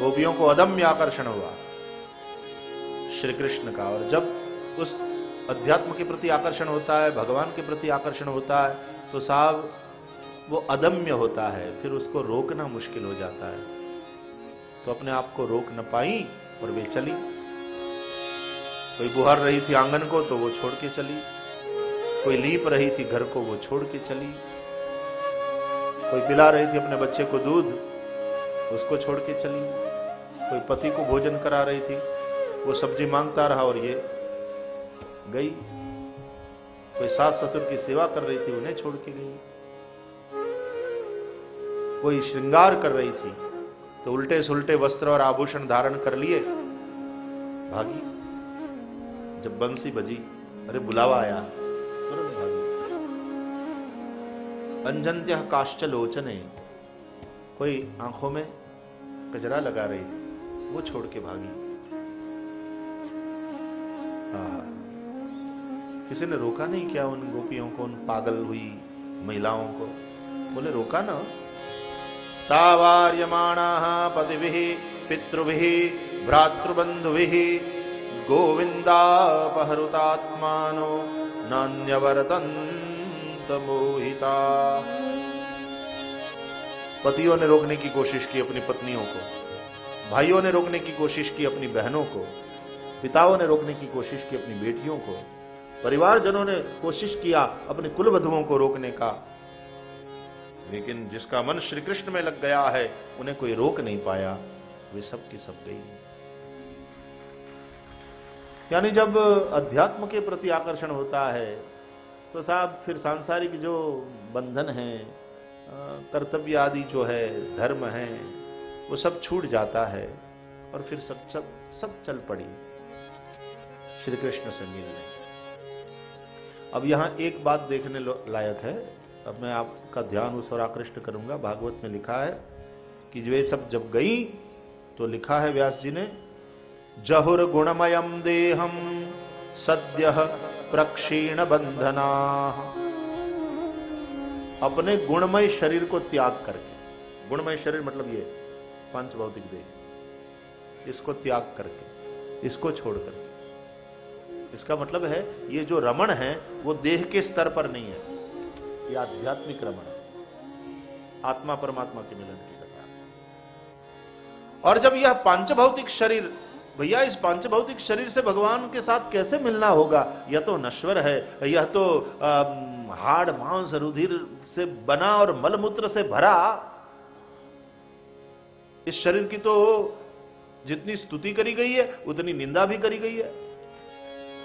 गोपियों को अदम्य आकर्षण हुआ। श्री कृष्ण का, और जब उस अध्यात्म के प्रति आकर्षण होता है, भगवान के प्रति आकर्षण होता है तो साहब वो अदम्य होता है, फिर उसको रोकना मुश्किल हो जाता है। तो अपने आप को रोक न पाई, और वे चली। कोई बुहर रही थी आँगन को तो वो छोड़ के चली। कोई लीप रही थी घर को, वो छोड़ के चली। कोई पिला रही थी अपने बच्चे को दूध उसको छोड़ के चली। कोई पति को भोजन करा रही थी, वो सब्ज़ी माँगता रहा और ये गई। कोई सास ससुर की सेवा कर रही थी, उन्हें छोड़ के गई। कोई श्रृंगार कर रही थी तो उल्टे सुलटे वस्त्र और आभूषण धारण कर लिए। भागी। जब बंसी बजी, अरे बुलावा आया। तुरंत भागी। अंजंत्य लोचने कोई आँखों में कजरा लगा रही थी, वो छोड़ के भागी। किसी ने रोका नहीं क्या उन गोपियों को, उन पागल हुई महिलाओं को? बोले, रोका ना। तावार्यमाणा पतिभिः, पितृभिः, भ्रातृबन्धुभिः, गोविन्दापहरुतात्मानो नान्यवर्तन्त मोहिता। पतियों ने रोकने की कोशिश की अपनी पत्नियों को, भाइयों ने रोकने की कोशिश की अपनी बहनों को, पिताओं ने रोकने की कोशिश की अपनी बेटियों को, परिवारजनों ने कोशिश किया अपने कुलवधुओं को रोकने का। लेकिन जिसका मन श्री कृष्ण में लग गया है, उन्हें कोई रोक नहीं पाया। वे सब की सब गई। यानी जब अध्यात्म के प्रति आकर्षण होता है तो साहब फिर सांसारिक जो बंधन है कर्तव्य आदि जो है, धर्म है, वो सब छूट जाता है और फिर सब सब सब चल पड़ी। श्री कृष्ण से मिलने। अब यहाँ एक बात देखने लायक है। अब मैं आपका ध्यान उस और आकृष्ट करूँगा। भागवत में लिखा है कि वे सब जब गई तो लिखा है व्यास जी ने, जहुर गुणमयम देहम सद्य प्रक्षीण बंधना अपने गुणमय शरीर को त्याग करके। गुणमय शरीर मतलब ये, पंच भौतिक देह। इसको त्याग करके, इसको छोड़ करके। इसका मतलब है, ये जो रमण है, वो देह के स्तर पर नहीं है। ये आध्यात्मिक रमण है। आत्मा परमात्मा के मिलन की कथा और जब यह पाँच भौतिक शरीर, भैया इस पाँच भौतिक शरीर से भगवान के साथ कैसे मिलना होगा? यह तो नश्वर है, यह तो हाड़, मांस, रुधिर से बना और मलमूत्र से भरा, इस शरीर की तो जितनी स्तुति करी गई है, उतनी निंदा भी करी गई है।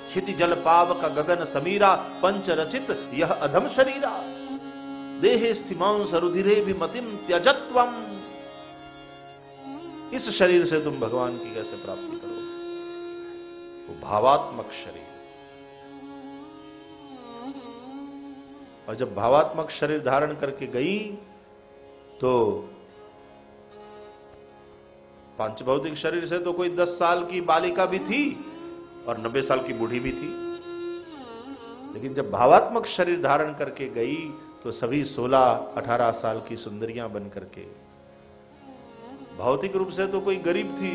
छिति जल पाव का गगन समीरा, पंच रचित, यह अधम शरीरा। देहे स्थिमांस रुधिरे भी मतिम त्यजत्वम। इस शरीर से तुम भगवान की कैसे प्राप्ति करो वो भावात्मक शरीर। और जब भावात्मक शरीर धारण करके गई तो पाँच भौतिक शरीर से तो कोई दस साल की बालिका भी थी और नब्बे साल की बूढ़ी भी थी। लेकिन जब भावात्मक शरीर धारण करके गई तो सभी 16-18 साल की सुंदरियाँ बन करके। भौतिक रूप से तो कोई गरीब थी,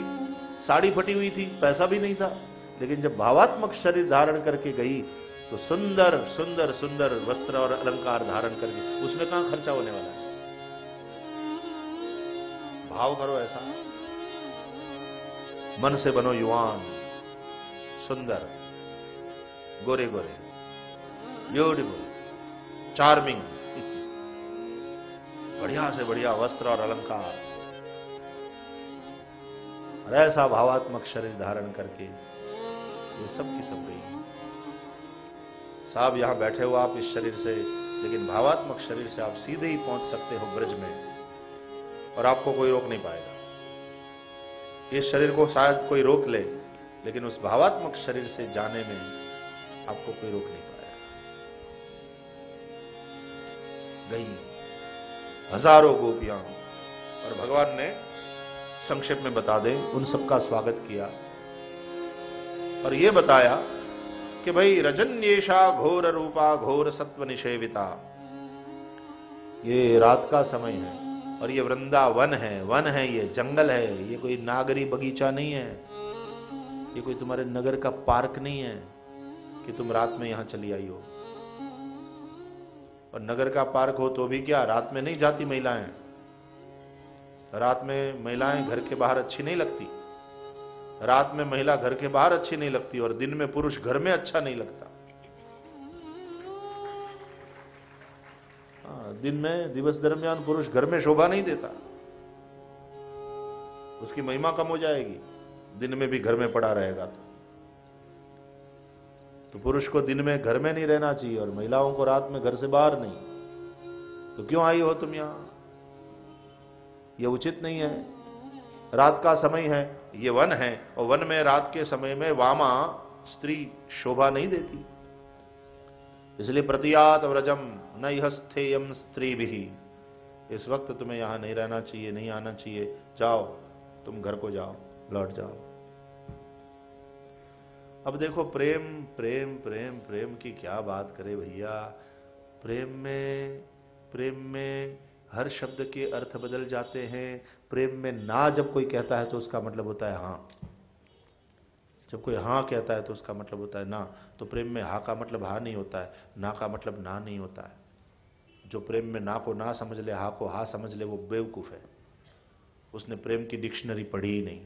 साड़ी फटी हुई थी, पैसा भी नहीं था। लेकिन जब भावात्मक शरीर धारण करके गई तो सुंदर सुंदर सुंदर वस्त्र और अलंकार धारण करके उसमें कहाँ खर्चा होने वाला है? भाव करो ऐसा। मन से बनो युवान, सुंदर गोरे गोरे ब्यूटिफुल चार्मिंग बढ़िया से बढ़िया वस्त्र और अलंकार। और ऐसा भावात्मक शरीर धारण करके ये सब की सब गई। साहब यहाँ बैठे हो आप इस शरीर से, लेकिन भावात्मक शरीर से आप सीधे ही पहुँच सकते हो ब्रज में और आपको कोई रोक नहीं पाएगा। इस शरीर को शायद कोई रोक ले, लेकिन उस भावात्मक शरीर से जाने में आपको कोई रोक नहीं पाएगा। गई हज़ारों गोपियाँ, और भगवान ने संक्षेप में बता दें, उन सबका स्वागत किया और यह बताया कि भाई रजन्येशा घोर रूपा घोर सत्व निषेविता ये रात का समय है और ये वृंदावन है, वन है, ये जंगल है, ये कोई नागरी बगीचा नहीं है, ये कोई तुम्हारे नगर का पार्क नहीं है कि तुम रात में यहाँ चली आई हो। और नगर का पार्क हो तो भी क्या, रात में नहीं जाती महिलाएँ? रात में महिलाएँ घर के बाहर अच्छी नहीं लगती। रात में महिला घर के बाहर अच्छी नहीं लगती और दिन में पुरुष घर में अच्छा नहीं लगता। हाँ, दिन में दिवस दरमियान पुरुष घर में शोभा नहीं देता। उसकी महिमा कम हो जाएगी। दिन में भी घर में पड़ा रहेगा तो। तो पुरुष को दिन में घर में नहीं रहना चाहिए और महिलाओं को रात में घर से बाहर नहीं। तो क्यों आई हो तुम यहाँ? यह उचित नहीं है। रात का समय है। ये वन है, और वन में रात के समय में वामा स्त्री शोभा नहीं देती। इसलिए प्रतियात व्रजम न यह स्थेयम स्त्री भी इस वक्त तुम्हें यहाँ नहीं रहना चाहिए, नहीं आना चाहिए। जाओ, तुम घर को जाओ, लौट जाओ। अब देखो, प्रेम प्रेम प्रेम प्रेम की क्या बात करे भैया। प्रेम में प्रेम में हर शब्द के अर्थ बदल जाते हैं। प्रेम में ना जब कोई कहता है तो उसका मतलब होता है हाँ। जब कोई हाँ कहता है तो उसका मतलब होता है ना। तो प्रेम में हा का मतलब हा नहीं होता है, ना का मतलब ना नहीं होता है। जो प्रेम में ना को ना समझ ले, हा को हा समझ ले, वो बेवकूफ़ है। उसने प्रेम की डिक्शनरी पढ़ी ही नहीं।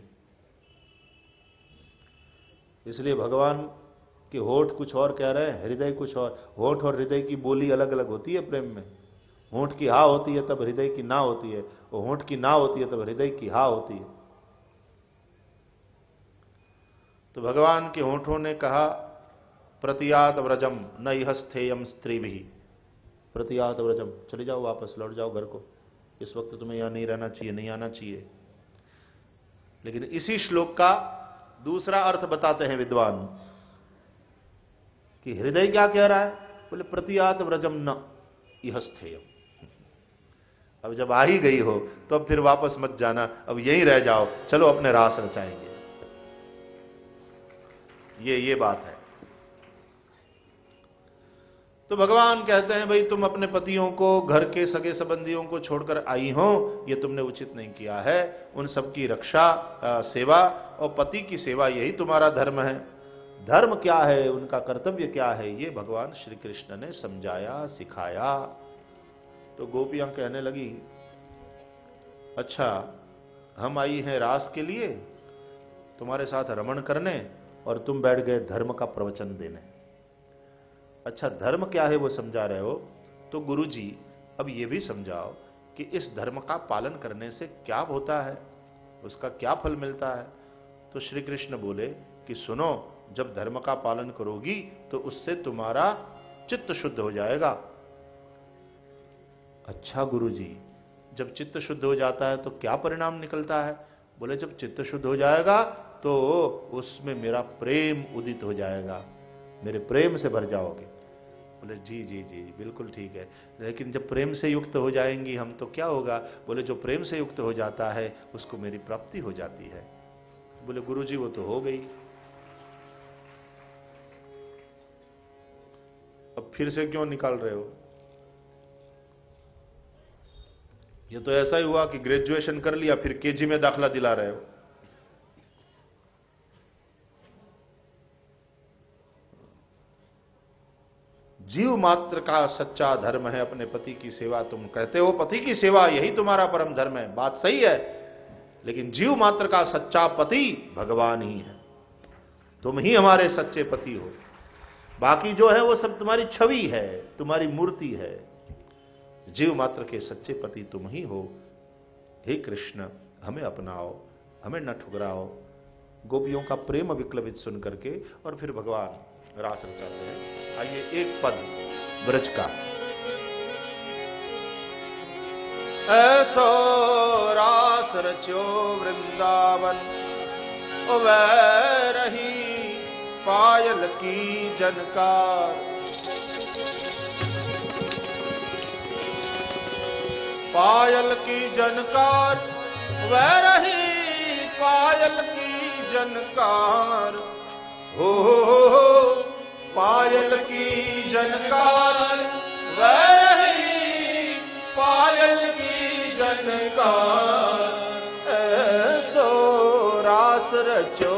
इसलिए भगवान के होठ कुछ और कह रहे हैं, हृदय कुछ और। होठ और हृदय की बोली अलग अलग होती है प्रेम में। होठ की हा होती है, तब हृदय की ना होती है, और होठ की ना होती है, तब हृदय की हा होती है। तो भगवान के होठों ने कहा प्रतियात व्रजम न यह स्थेयम स्त्री भी प्रतियात व्रजम चले जाओ वापस, लौट जाओ घर को। इस वक्त तुम्हें यहाँ नहीं रहना चाहिए, नहीं आना चाहिए। लेकिन इसी श्लोक का दूसरा अर्थ बताते हैं विद्वान, कि हृदय क्या कह रहा है? बोले प्रतियात व्रजम न यह स्थेयम अब जब आ ही गई हो तो अब फिर वापस मत जाना अब यहीं रह जाओ। चलो अपने रास रचाएँगे। ये ये बात है। तो भगवान कहते हैं भाई तुम अपने पतियों को घर के सगे संबंधियों को छोड़कर आई हो। ये तुमने उचित नहीं किया है। उन सबकी रक्षा आ, सेवा और पति की सेवा यही तुम्हारा धर्म है। धर्म क्या है? उनका कर्तव्य क्या है? ये भगवान श्री कृष्ण ने समझाया सिखाया। तो गोपियाँ कहने लगी अच्छा हम आई हैं रास के लिए, तुम्हारे साथ रमण करने और तुम बैठ गए धर्म का प्रवचन देने। अच्छा धर्म क्या है वो समझा रहे हो? तो गुरु जी अब ये भी समझाओ कि इस धर्म का पालन करने से क्या होता है? उसका क्या फल मिलता है? तो श्री कृष्ण बोले कि, सुनो, जब धर्म का पालन करोगी तो उससे तुम्हारा चित्त शुद्ध हो जाएगा। अच्छा गुरु जी जब चित्त शुद्ध हो जाता है तो क्या परिणाम निकलता है? बोले, जब चित्त शुद्ध हो जाएगा तो उसमें मेरा प्रेम उदित हो जाएगा। मेरे प्रेम से भर जाओगे। बोले, जी जी जी, बिल्कुल ठीक है। लेकिन जब प्रेम से युक्त हो जाएँगी हम तो क्या होगा? बोले, जो प्रेम से युक्त हो जाता है, उसको मेरी प्राप्ति हो जाती है। बोले गुरु जी वो तो हो गई। अब फिर से क्यों निकाल रहे हो? ये तो ऐसा ही हुआ कि ग्रेजुएशन कर लिया, फिर केजी में दाखला दिला रहे हो। जीव मात्र का सच्चा धर्म है, अपने पति की सेवा तुम कहते हो। पति की सेवा यही तुम्हारा परम धर्म है, बात सही है। लेकिन जीव मात्र का सच्चा पति भगवान ही है। तुम ही हमारे सच्चे पति हो। बाकी जो है वो सब तुम्हारी छवि है, तुम्हारी मूर्ति है। जीव मात्र के सच्चे पति तुम ही हो। हे कृष्ण, हमें अपनाओ, हमें न ठुकराओ। गोपियों का प्रेम विक्लवित सुन करके और फिर भगवान रास रचाते हैं। आइए एक पद, ब्रज का। ऐसो रास रचो वृंदावन वह रही पायल की जनकार। पायल की जनकार वह रही पायल की जनकार। हो, हो, हो, पायल की जनकार वह रही पायल की जनकार। ऐसो रास रचो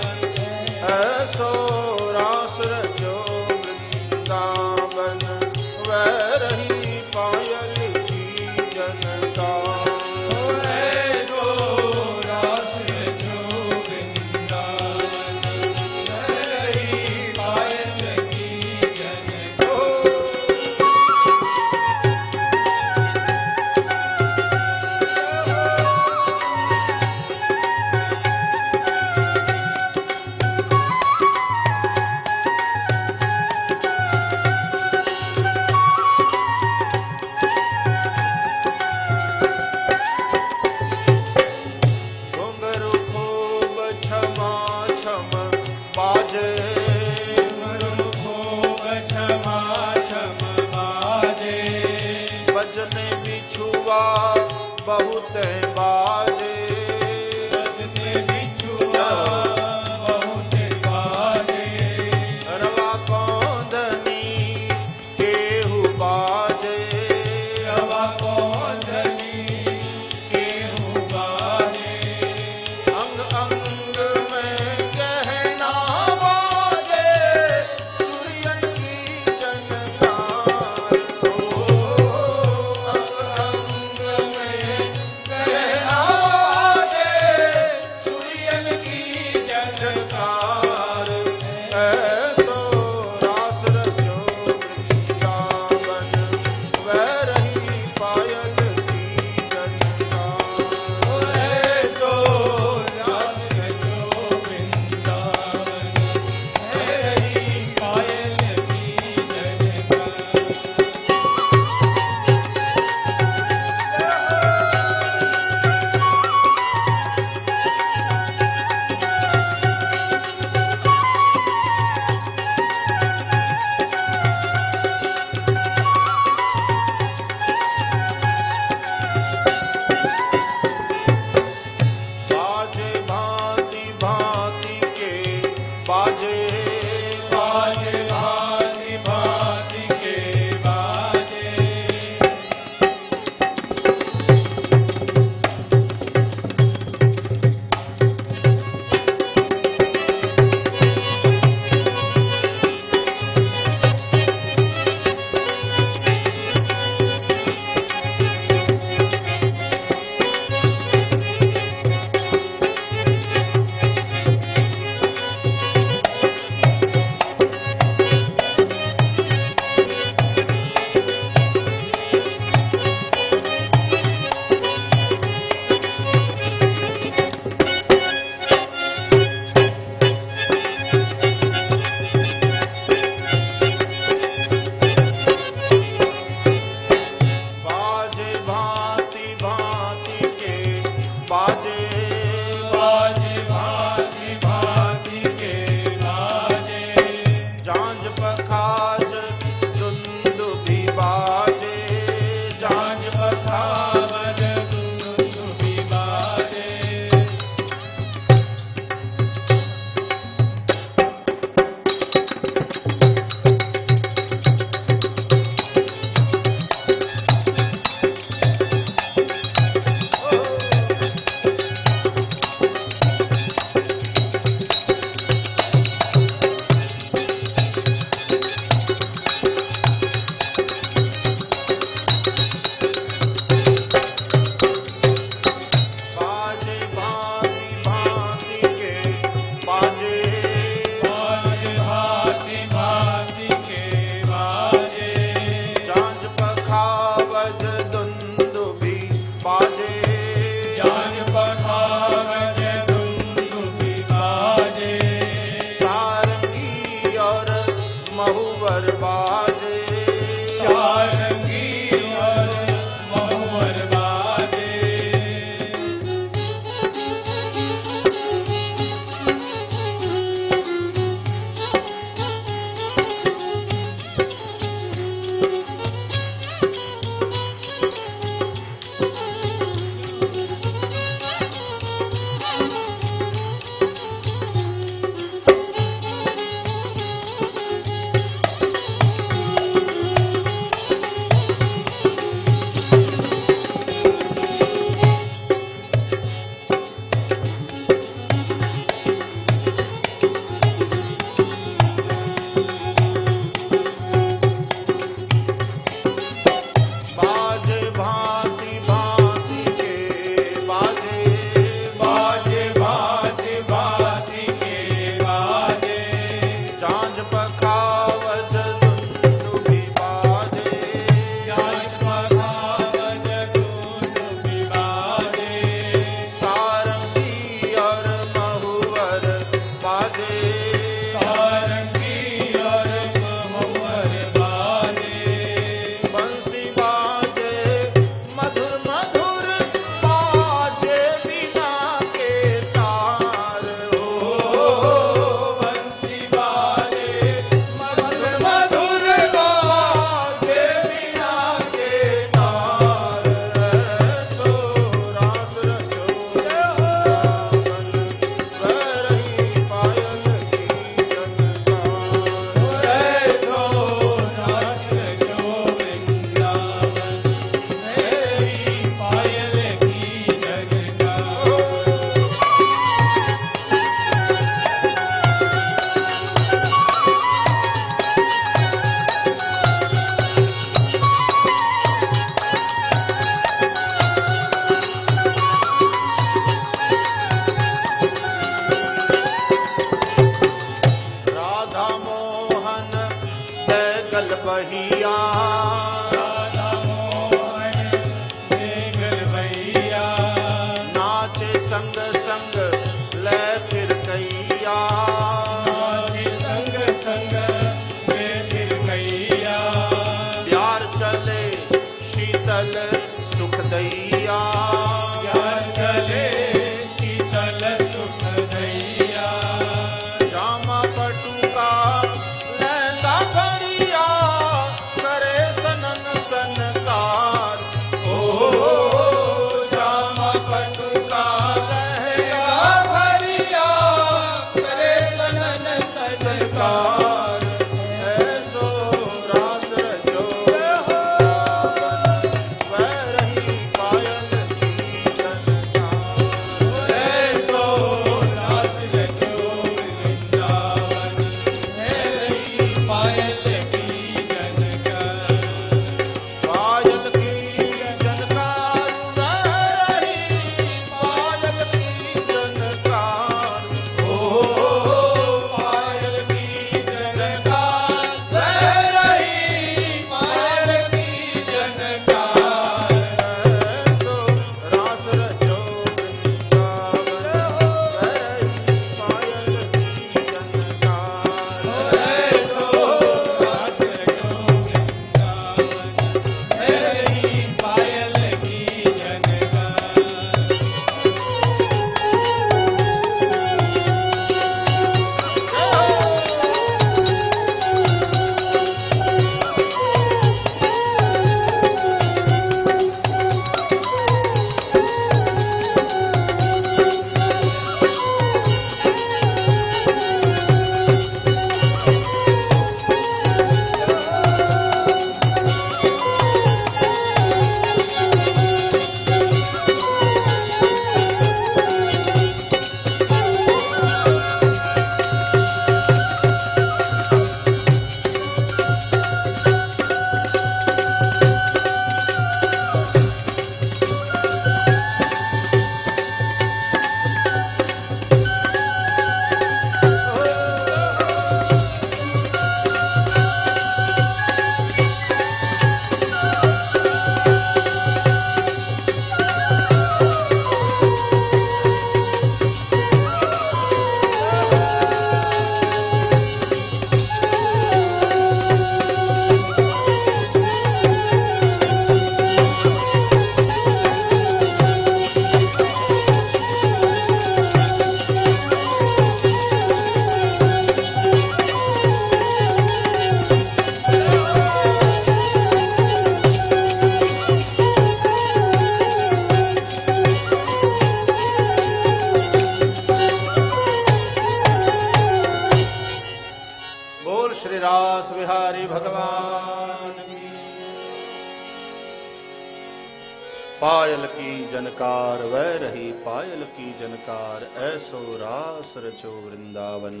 की जनकार, ऐसो रास रचो वृंदावन,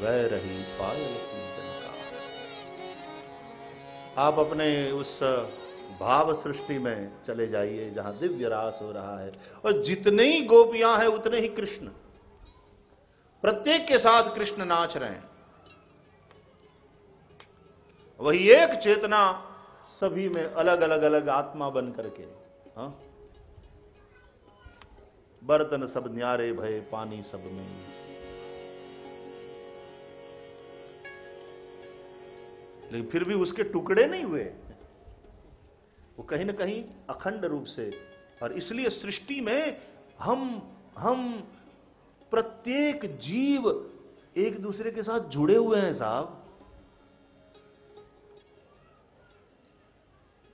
वह रही पायल की जनकार। आप अपने उस भाव सृष्टि में चले जाइए, जहाँ दिव्य रास हो रहा है। और जितने ही गोपियाँ हैं, उतने ही कृष्ण। प्रत्येक के साथ कृष्ण नाच रहे हैं। वही एक चेतना सभी में अलग अलग अलग आत्मा बन करके हाँ? बर्तन सब न्यारे भय पानी सब में। लेकिन फिर भी उसके टुकड़े नहीं हुए। वो कहीं ना कहीं अखंड रूप से। और इसलिए सृष्टि में हम हम प्रत्येक जीव एक दूसरे के साथ जुड़े हुए हैं साहब।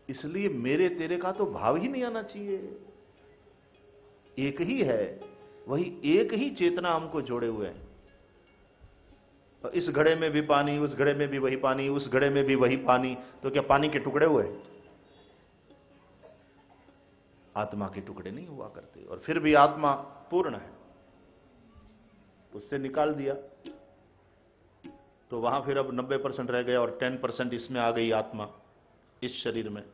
इसलिए मेरे तेरे का तो भाव ही नहीं आना चाहिए। एक ही है, वही एक ही चेतना हमको जोड़े हुए हैं। इस घड़े में भी पानी, उस घड़े में भी वही पानी, उस घड़े में भी वही पानी तो क्या पानी के टुकड़े हुए? आत्मा के टुकड़े नहीं हुआ करते, और फिर भी आत्मा पूर्ण है। उससे निकाल दिया। तो वहाँ फिर अब 90 परसेंट रह गया, और 10 परसेंट इसमें आ गई आत्मा, इस शरीर में।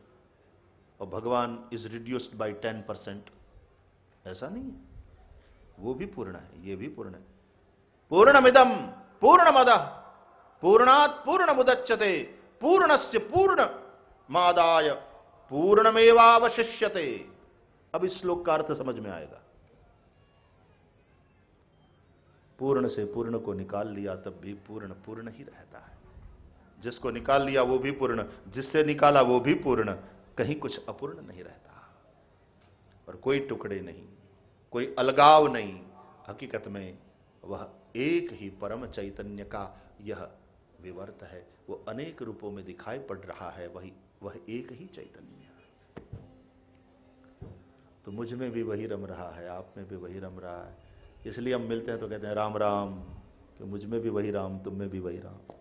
और भगवान इज़ रिड्यूस्ड बाय 10 परसेंट। ऐसा नहीं है। वो भी पूर्ण है, ये भी पूर्ण है। पूर्णमिदम पूर्णमद, पूर्णात पूर्ण मुदच्यते पूर्णस्य पूर्ण मादाय पूर्णमेवावशिष्यते। अब इस श्लोक का अर्थ समझ में आएगा। पूर्ण से पूर्ण को निकाल लिया, तब भी पूर्ण पूर्ण ही रहता है। जिसको निकाल लिया, वो भी पूर्ण। जिससे निकाला, वो भी पूर्ण। कहीं कुछ अपूर्ण नहीं रहता। और कोई टुकड़े नहीं। कोई अलगाव नहीं। हकीकत में वह एक ही परम चैतन्य का यह विवर्त है। वो अनेक रूपों में दिखाई पड़ रहा है। वही, वह एक ही चैतन्य है। तो मुझमें भी वही रम रहा है। आप में भी वही रम रहा है। इसलिए हम मिलते हैं तो कहते हैं, राम राम। कि मुझमें भी वही राम, तुम में भी वही राम।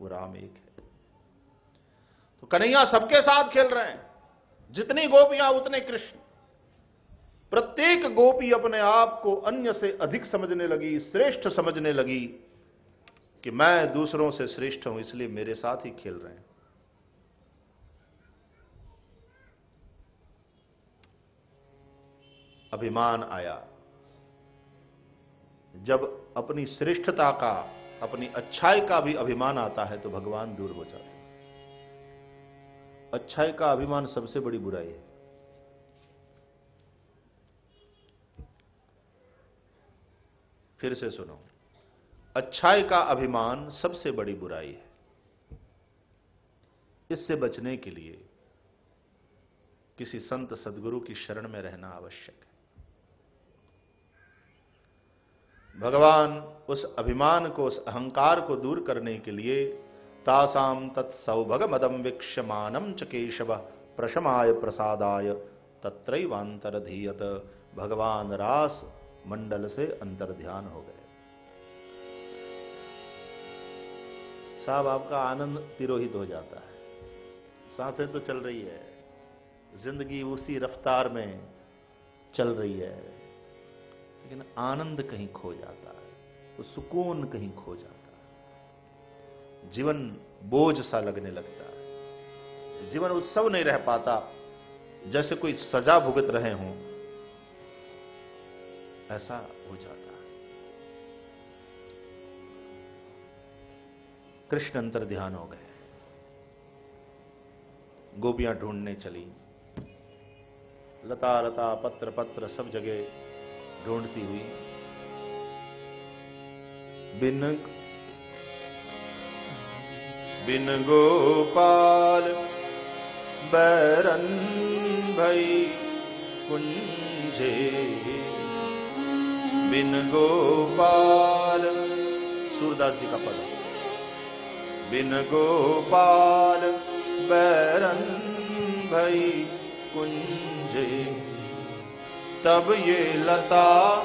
वो राम एक है। तो कन्हैया सबके साथ खेल रहे हैं। जितनी गोपियाँ, उतने कृष्ण। प्रत्येक गोपी अपने आप को अन्य से अधिक समझने लगी, श्रेष्ठ समझने लगी कि मैं दूसरों से श्रेष्ठ हूँ, इसलिए मेरे साथ ही खेल रहे हैं। अभिमान आया। जब अपनी श्रेष्ठता का, अपनी अच्छाई का भी अभिमान आता है तो भगवान दूर हो जाते हैं। अच्छाई का अभिमान सबसे बड़ी बुराई है। फिर से सुनो। अच्छाई का अभिमान सबसे बड़ी बुराई है। इससे बचने के लिए किसी संत सदगुरु की शरण में रहना आवश्यक है। भगवान उस अभिमान को, उस अहंकार को दूर करने के लिए तासाम तत्सौभग मदम वीक्षमानम च केशव प्रशमाय प्रसादाय तत्रैवांतरधीयत। भगवान रास मंडल से अंतर ध्यान हो गए। साहब, आपका आनंद तिरोहित हो जाता है। साँसें तो चल रही है। ज़िंदगी उसी रफ्तार में चल रही है। लेकिन आनंद कहीं खो जाता है, वो सुकून कहीं खो जाता है। जीवन बोझ सा लगने लगता है। जीवन उत्सव नहीं रह पाता। जैसे कोई सजा भुगत रहे हों ऐसा हो जाता है। कृष्ण अंतर ध्यान हो गए। गोपियाँ ढूँढने चली। लता लता पत्र पत्र सब जगह ढूंढती हुई। बिन बिन गोपाल बैरन भई कुंजे बिन गोपाल। सूरदास जी का पद। बिन गोपाल बैरन भई कुंजे। तब ये लता